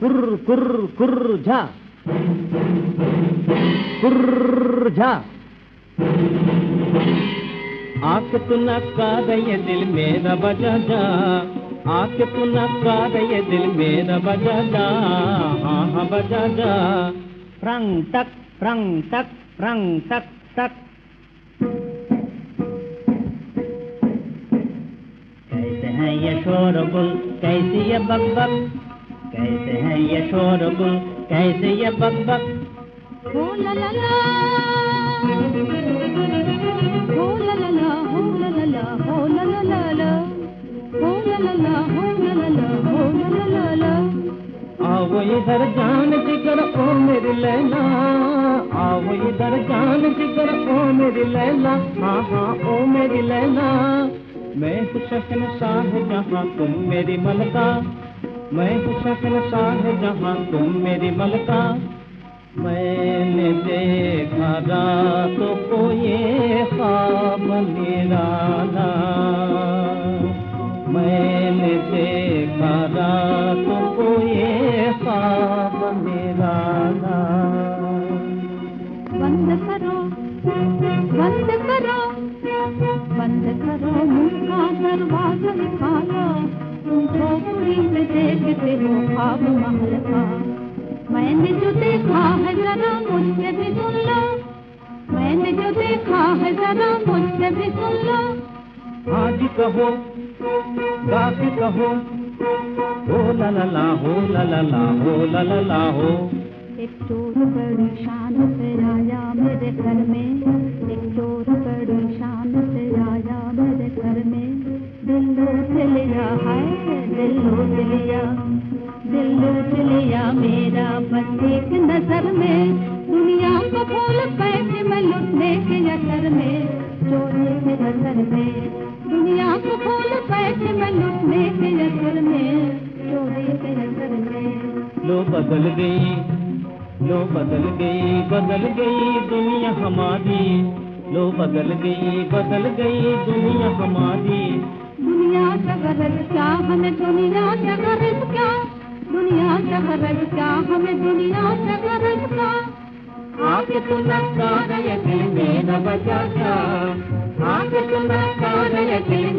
कुर्र कुर्र कुर्र झा कुर्र झा आके तू नका ये दिल मेरा बजा जा आके तू नका ये दिल मेरा बजा जा हाँ हाँ बजा जा रंग तक रंग तक रंग तक तक कैसे हैं ये शोरगुल कैसे ये बकबक कैसे हैं ये शोरगुल कैसे ये बकबक? हो ला ला ला हो ला ला ला हो ला ला ला हो ला ला ला ला हो ला ला ला हो ला ला ला हो ला ला ला ला। आओ इधर जान जिगर ओ मेरी लैला। आओ इधर जान जिगर ओ मेरी लैला। हाँ हाँ ओ मेरी लैला। मैं हूँ शहन शाह जहाँ तुम मेरी मलका। मैं शहन शाह जहाँ तुम मेरी मलका। मैंने देखा रातों को ये ख्वाब निराला। मैंने देखा रातों को ये ख्वाब निराला। बंद करो बंद करो बंद करो मुँह का दरवाज़ा निकालो। तुम झोपड़ी में देखते हो ख्वाब महल का मैंने जो देखा है जरा मुझसे भी सुन लो। मैंने जो देखा है जरा मुझसे भी सुन लो। आज कहो गाक कहो हो ला ला ला हो ला ला ला हो ला ला ला हो। एक चोर बड़ी शान से आया मेरे घर में। दिल लूट लिया है, दिल लूट लिया। दिल लूट लिया मेरा बस एक नज़र में। दुनिया को भूल बैठे मैं लुटने के असर में चोरी के असर में। दुनिया को भूल बैठे मैं लुटने के असर में चोरी के असर में। लो बदल गई, लो बदल गई बदल गई दुनिया हमारी। लो बदल गई बदल गई दुनिया हमारी। दुनिया का गरज क्या हमें दुनिया का क्या? दुनिया का गरज क्या हमें दुनिया गरज क्या? आगे तू मेरा बचा जा आके तू नक्का गए दिल